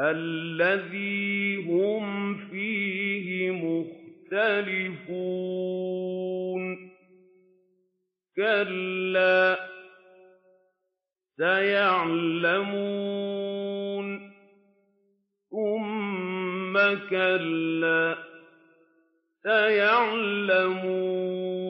الَّذِي هُمْ فِيهِ مُخْتَلِفُونَ. كَلَّا سَيَعْلَمُونَ. ثُمَّ كَلَّا سَيَعْلَمُونَ.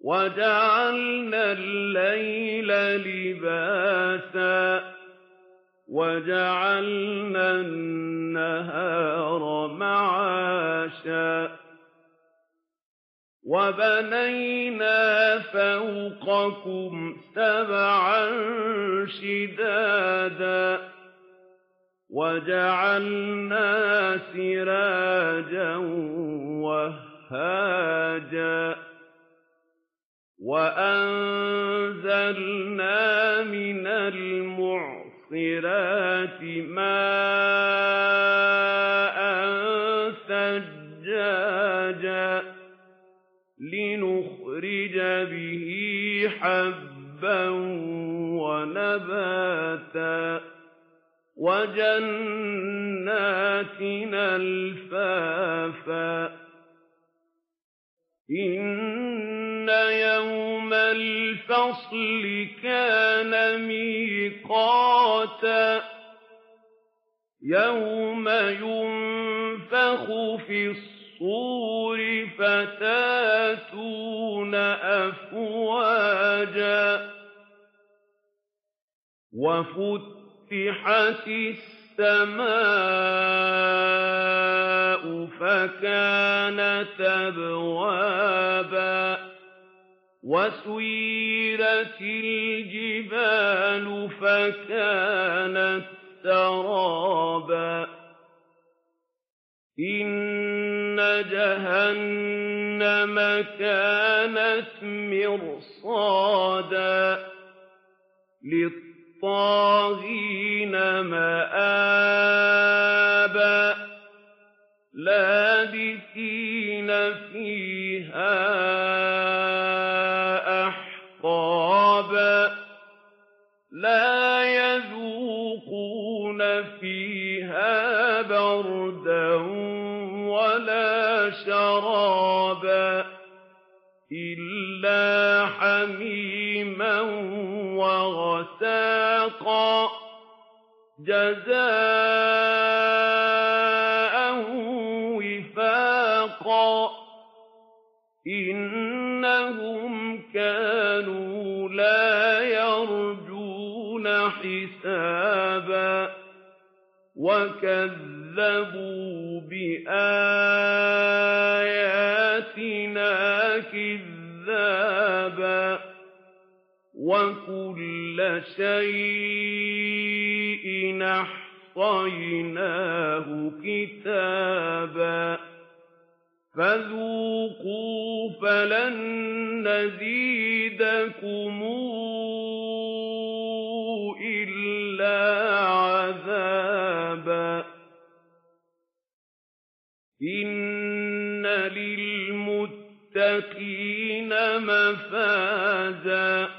وَجَعَلْنَا اللَّيْلَ لِبَاسًا وَجَعَلْنَا النَّهَارَ مَعَاشًا وَبَنَيْنَا فَوْقَكُمْ سَبْعًا شِدَادًا وَجَعَلْنَا سِرَاجًا وَهَّاجًا وَأَنزَلْنَا مِنَ الْمُعْصِرَاتِ مَاءً ثَجَّاجًا لِّنُخْرِجَ بِهِ حَبًّا وَنَبَاتًا وَجَنَّاتٍ أَلْفَافًا يَوْمَ الْفَصْلِ كَانَ مِيقَاتًا يَوْمَ يُنفَخُ فِي الصُّورِ فَتَأْتُونَ أَفْوَاجًا وَفُتِحَتِ السَّمَاءُ فَكَانَتْ أَبْوَابًا وَسُيِّرَتِ الْجِبَالُ فَكَانَتْ سَرَابًا. إِنَّ جَهَنَّمَ كَانَتْ مِرْصَادًا. لِّلطَّاغِينَ مَآبًا. لَّابِثِينَ فِيهَا حَمِيمًا وَغَسَّاقًا جَزَاءً وِفَاقًا إِنَّهُمْ كَانُوا لَا يَرْجُونَ حِسَابًا وَكَذَّبُوا بِآيَاتِنَا وَكُلَّ شَيْءٍ أَحْصَيْنَاهُ كِتَابًا فَذُوقُوا فَلَن نَّزِيدَكُمْ إِلَّا عَذَابًا إِنَّ لِلْمُتَّقِينَ مَفَازًا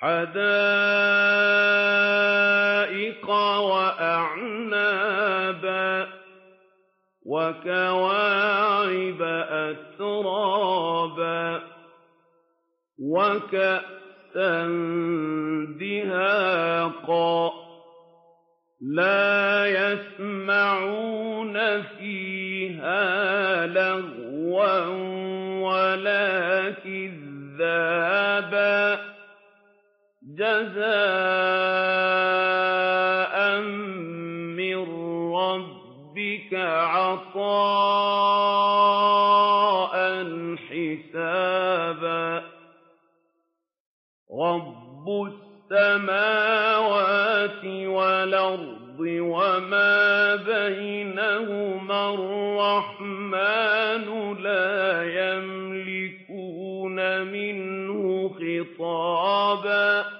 حَدَائِقَ وَأَعْنَابًا وَكَوَاعِبَ أَتْرَابًا وَكَأْسًا دِهَاقًا لَّا يَسْمَعُونَ فِيهَا لَغْوًا وَلَا جَزَاءً مِّن رَّبِّكَ عَطَاءً حِسَابًا. رَّبُّ السَّمَاوَاتِ وَالْأَرْضِ وَمَا بَيْنَهُمَا الرَّحْمَٰنُ لَا يَمْلِكُونَ مِنْهُ خِطَابًا.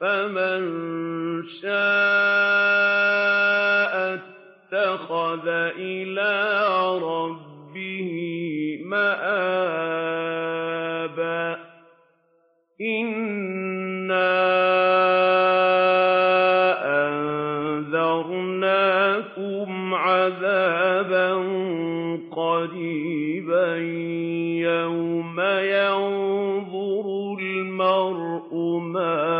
فَمَن شَاءَ اتَّخَذَ إِلَىٰ رَبِّهِ مَآبًا إِنَّا أَنذَرْنَاكُمْ عَذَابًا قَرِيبًا يَوْمَ يَنظُرُ الْمَرْءُ مَا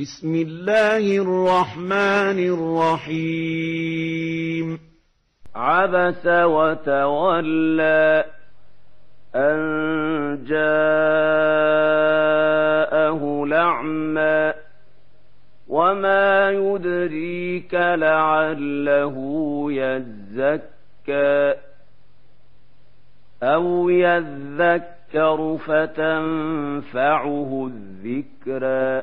بسم الله الرحمن الرحيم. عبس وتولى أن جاءه الأعمى وما يدريك لعله يزكى أو يذكر فتنفعه الذكرى.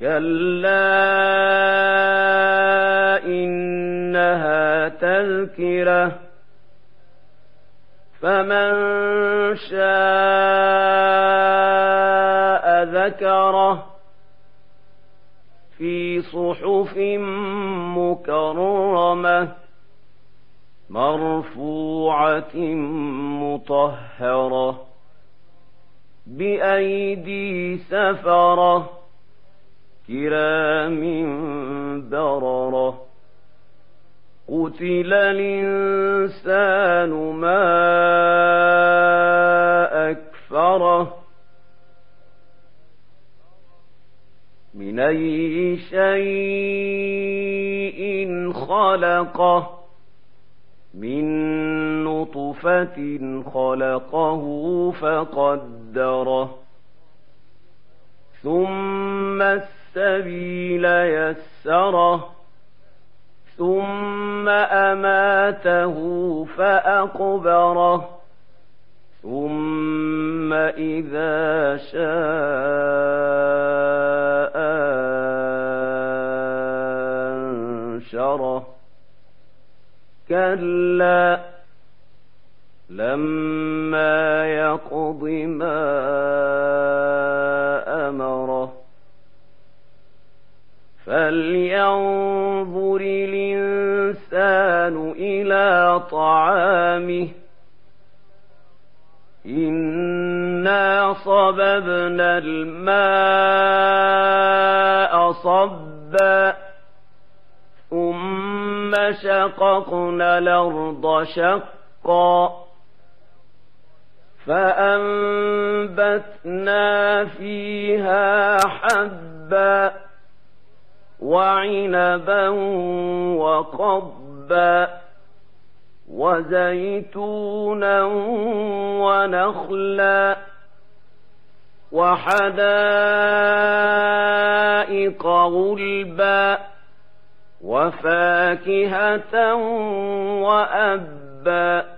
كلا إنها تذكرة فمن شاء ذكره في صحف مكرمة مرفوعة مطهرة بأيدي سفرة كرام بررة. قتل الإنسان ما أكفره. من أي شيء خلقه؟ من نطفة خلقه فقدره ثم السبيل يسره ثم أماته فأقبره ثم إذا شاء أنشره كلا لما يقض ما أمره فلينظر الإنسان إلى طعامه إنا صببنا الماء صبا ثم شققنا الأرض شقا فأنبتنا فيها حبا وعنبا وقبا وزيتونا ونخلا وحدائق غلبا وفاكهة وأبا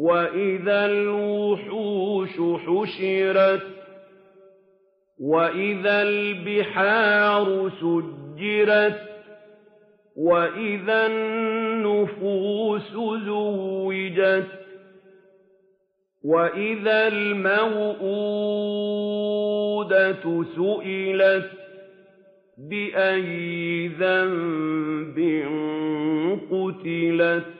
وإذا الوحوش حشرت وإذا البحار سجرت وإذا النفوس زوجت وإذا الموءودة سئلت بأي ذنب قتلت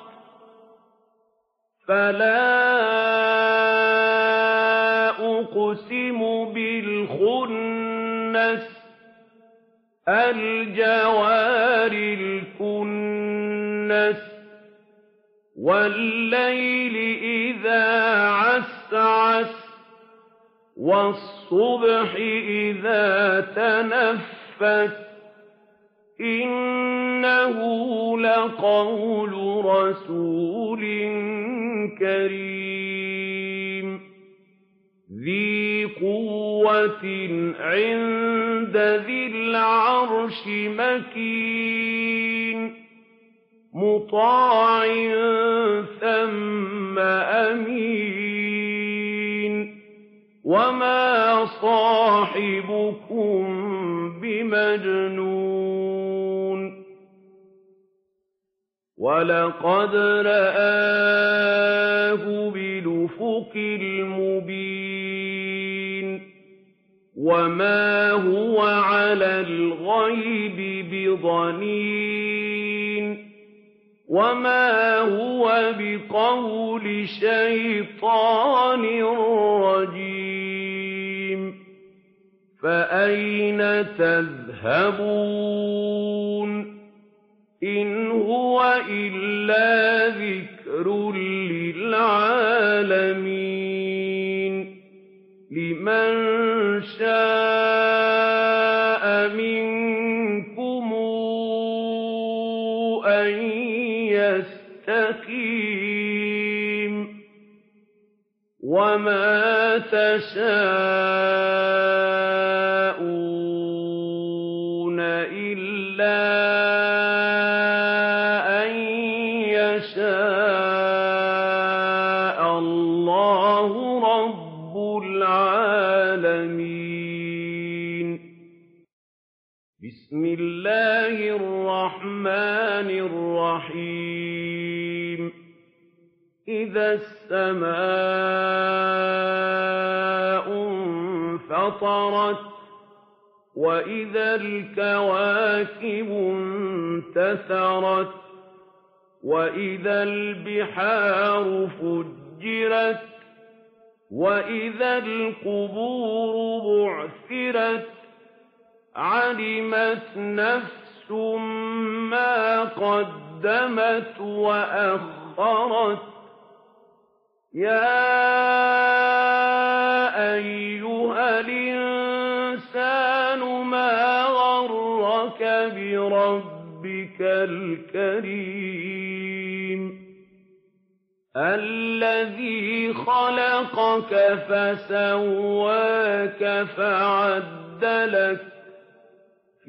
فلا أقسم بالخنس الجوار الكنس والليل إذا عسعس والصبح إذا تنفس إنه لقول رسول كريم ذي قوة عند ذي العرش مكين. مطاع ثم أمين. وما صاحبكم بمجنون. ولقد رآه بالأفق المبين وما هو على الغيب بضنين وما هو بقول شيطان رجيم فأين تذهبون إِلَّا ذِكْرٌ لِّلْعَالَمِينَ لِمَن شَاءَ مِنكُمْ أَن يَسْتَقِيمَ وَمَا تَشَاءُونَ الرَّحْمَٰنِ الرَّحِيمِ. إِذَا السَّمَاءُ انفَطَرَتْ وَإِذَا الْكَوَاكِبُ انتَثَرَتْ وَإِذَا الْبِحَارُ فُجِّرَتْ وَإِذَا الْقُبُورُ بُعْثِرَتْ عَلِمَتْ نَفْسٌ مَّا قَدَّمَتْ وَأَخَّرَتْ يَا أَيُّهَا الْإِنسَانُ مَا غَرَّكَ بِرَبِّكَ الْكَرِيمِ الَّذِي خَلَقَكَ فَسَوَّاكَ فَعَدَلَكَ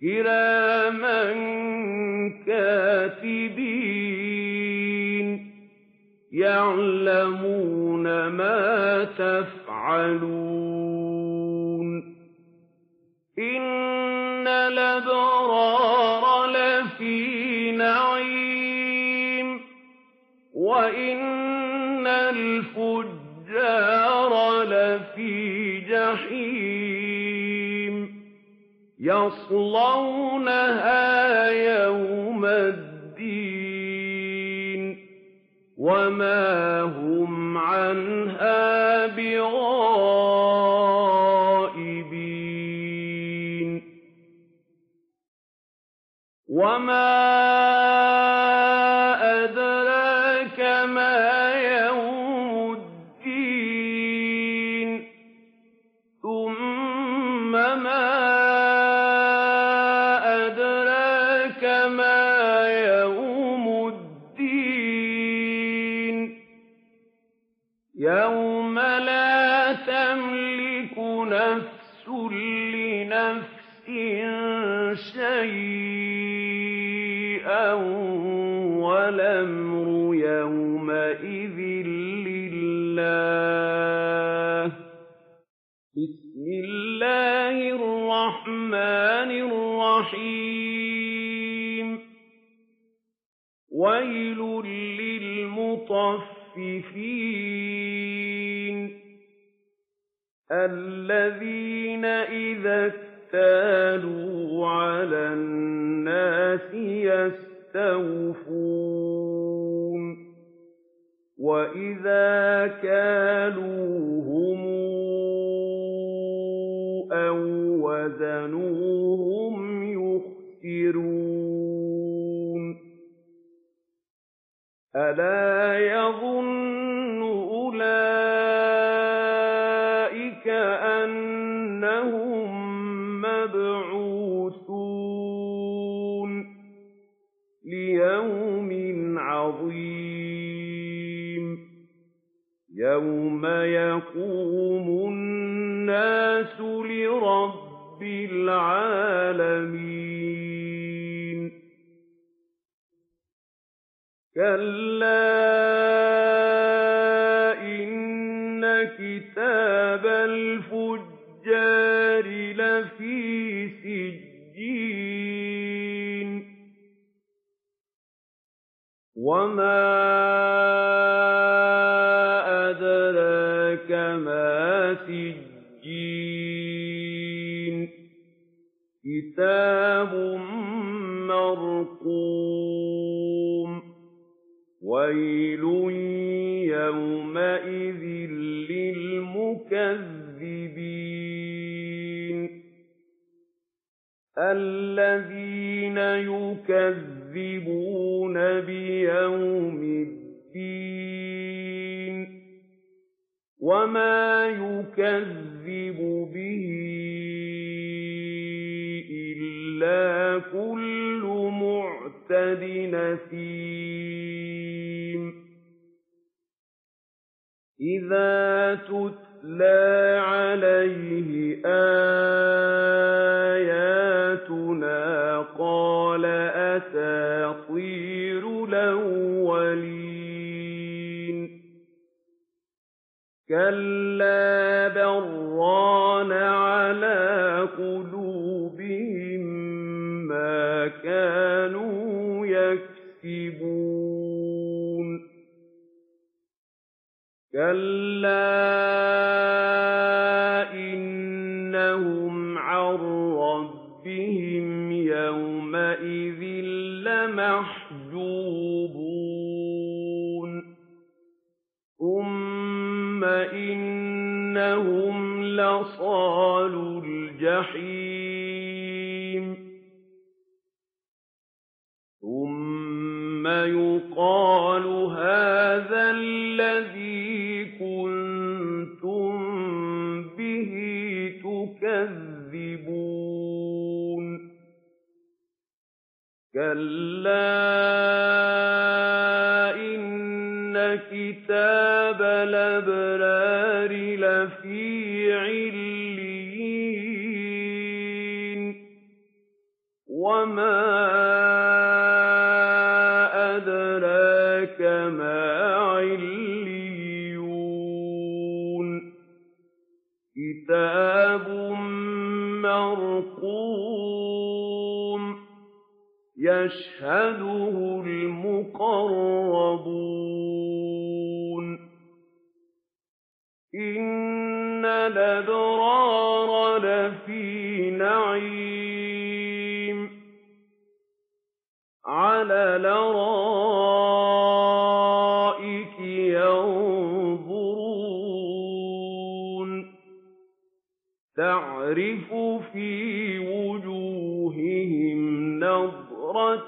كِرَامًا كَاتِبِينَ يَعْلَمُونَ مَا تَفْعَلُونَ يَصْلَوْنَهَا يَوْمَ الدِّينِ وَمَا هُمْ عَنْهَا بِغَائِبِينَ وَمَا أَدْرَاكَ كَالُوهُمْ أَو وَّزَنُوهُمْ يُخْسِرُونَ أَلَا يَظُنُّ يَقُومُ النَّاسُ لِرَبِّ الْعَالَمِينَ. كَلَّا مَّرْقُومٌ وَيْلٌ يَوْمَئِذٍ لِّلْمُكَذِّبِينَ الَّذِينَ يُكَذِّبُونَ بِيَوْمِ الدِّينِ وَمَا يُكَذِّبُ بِهِ إِلَّا كُلُّ مُعْتَدٍ أَثِيمٍ إِذَا تُتْلَىٰ عَلَيْهِ آيَاتُنَا قَالَ أَسَاطِيرُ الْأَوَّلِينَ. كَلَّا بَل رَّانَ عَلَىٰ قُلُوبِهِم مَّا كَانُوا كَلَّا يَشْهَدُهُ الْمُقَرَّبُونَ. إِنَّ الْأَبْرَارَ لَفِي نَعِيمٍ. عَلَى الْأَرَائِكِ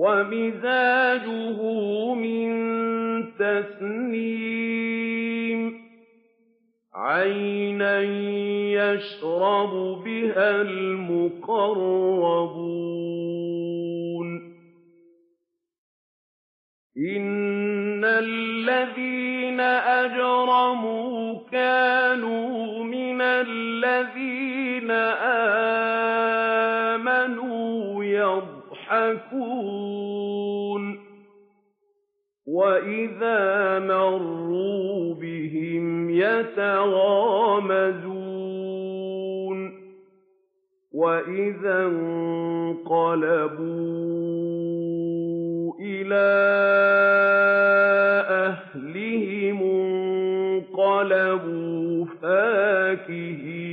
وَمِزَاجُهُ مِن تَسْنِيمٍ. عَيْنًا يَشْرَبُ بِهَا الْمُقَرَّبُونَ. إِنَّ الَّذِينَ أَجْرَمُوا كَانُوا مِنَ الَّذِينَ آمَنُوا وَإِذَا مَرُّوا بِهِمْ يَتَغَامَزُونَ وَإِذَا انقَلَبُوا إِلَىٰ أَهْلِهِمُ انقَلَبُوا فَكِهِينَ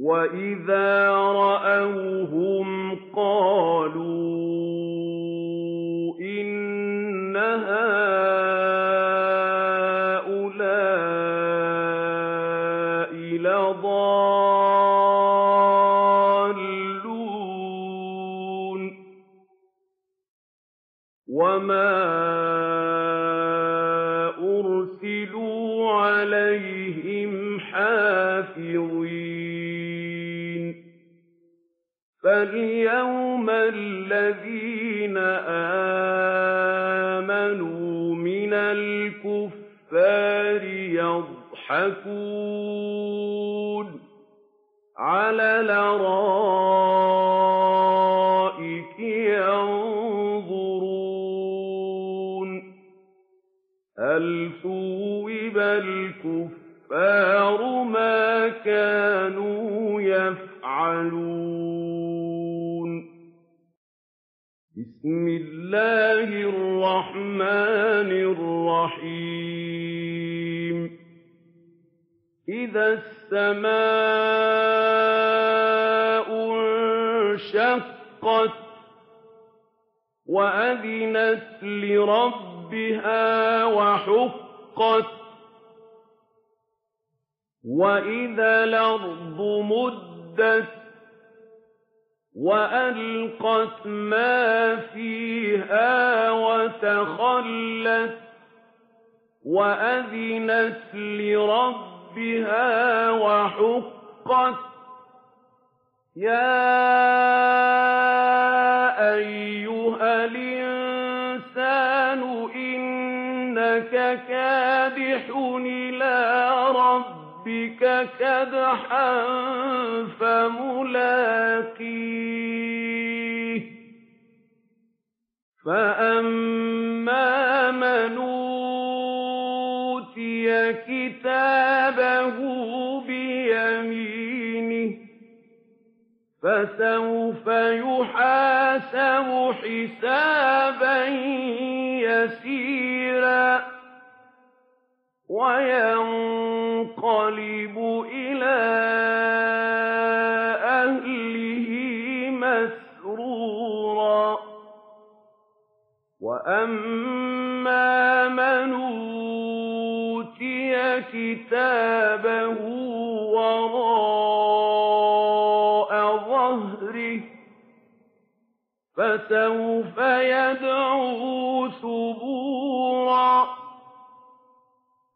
وَإِذَا رَأَوْهُمْ قَالُوا إِنَّ هَٰؤُلَاءِ لَضَالُّونَ وَمَا يَضْحَكُونَ لِرَبِّهَا وَحُقَّتْ وَإِذَا الْأَرْضُ مُدَّتْ وَأَلْقَتْ مَا فِيهَا وَتَخَلَّتْ وَأَذِنَتْ لِرَبِّهَا وَحُقَّتْ يَا أَيُّهَا الْإِنسَانُ إِنَّكَ كَادِحٌ إِلَىٰ رَبِّكَ كَدْحًا فَمُلَاقِيهِ فَأَمَّا مَنْ أُوتِيَ كِتَابَهُ بِيَمِينِهِ فَسَوْفَ يُحَاسَبُ حِسَابًا يَسِيرًا وَيَنقَلِبُ إِلَىٰ أَهْلِهِ مَسْرُورًا وَأَمَّا مَنْ أُوتِيَ كِتَابَهُ وَرَاءَ ظَهْرِهِ فَسَوْفَ يَدْعُو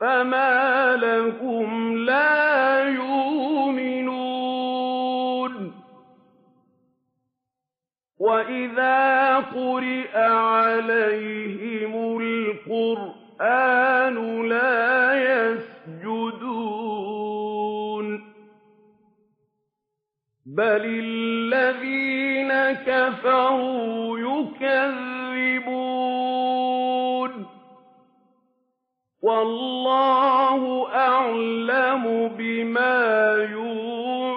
فَمَا لَهُمْ لَا يُؤْمِنُونَ وَإِذَا قُرِئَ عَلَيْهِمُ الْقُرْآنُ لَا يَسْجُدُونَ بَلِ الَّذِينَ كَفَرُوا يُكَذِّبُونَ وَاللَّهُ أَعْلَمُ بِمَا يُوعُونَ.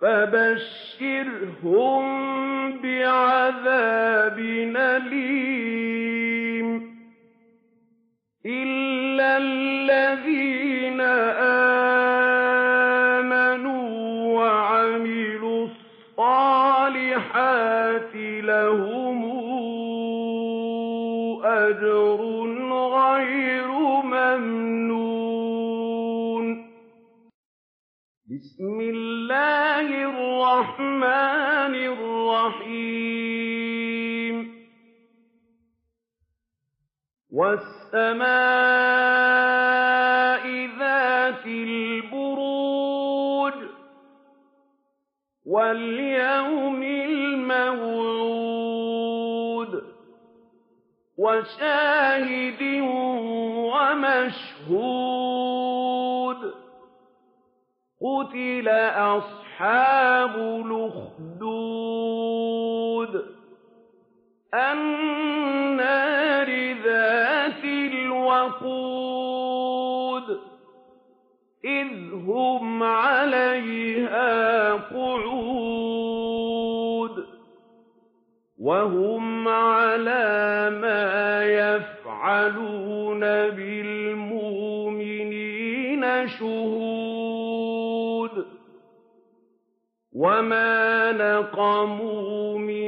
فَبَشِّرْهُم بِعَذَابٍ أَلِيمٍ. وَالسَّمَاءِ ذَاتِ الْبُرُوجِ وَالْيَوْمِ الْمَوْعُودِ وَشَاهِدٍ وَمَشْهُودٍ قُتِلَ أَصْحَابُ الْأُخْدُودِ عليها قعود وهم على ما يفعلون بالمؤمنين شهود وما نقموا من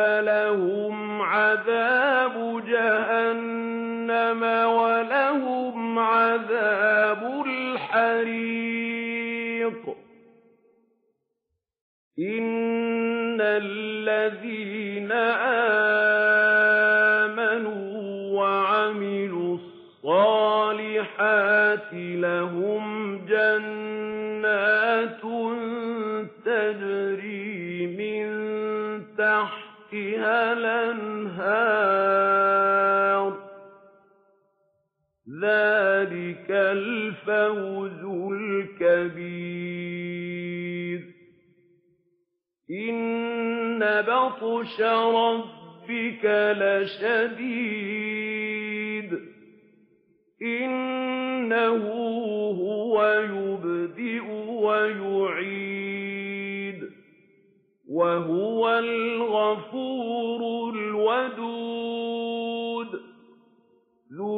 فلهم ذلك الفوز الكبير إن بطش ربك لشديد إنه هو يبدئ ويعيد وهو الغفور الودود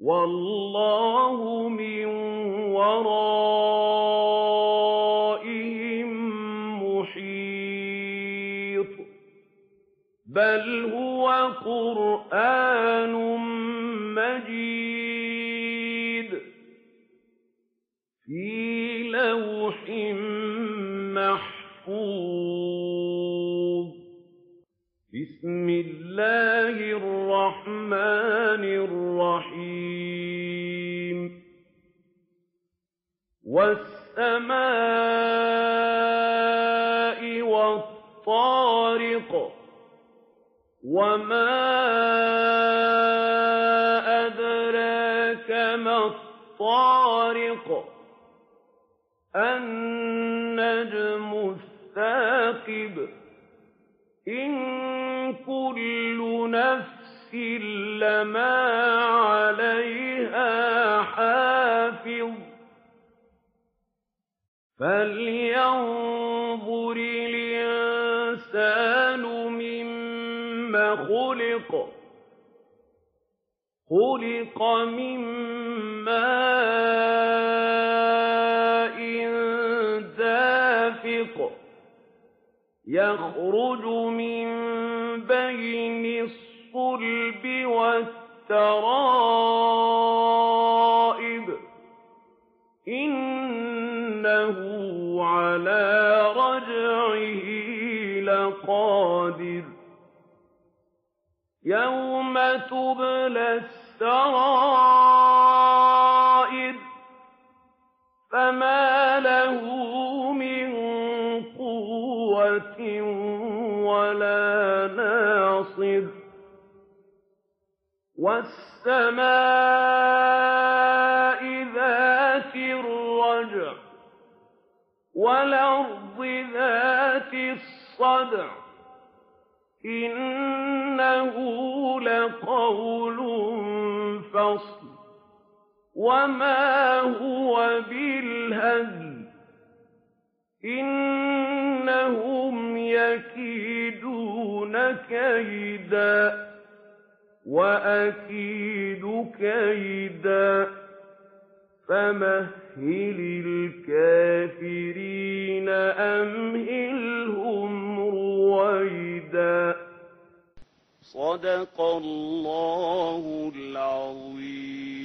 والله من ورائهم محيط بل هو قرآن مجيد في لوح محفوظ بسم الله والسماء والطارق وما أدراك ما الطارق النجم الثاقب إن كل نفس لما فلينظر الإنسان مما خلق خلق من ماء دافق يخرج من بين الصلب والترائب يوم تبلى السرائر فما له من قوة ولا ناصر والسماء ذات الرجع والأرض ذات الصدع إنه لقول فصل. وما هو بالهزل. إِنَّهُمْ يَكِيدُونَ كَيْدًا. وَأَكِيدُ كَيْدًا. فمهل الكافرين أمهلهم رويدا. صدق الله العظيم.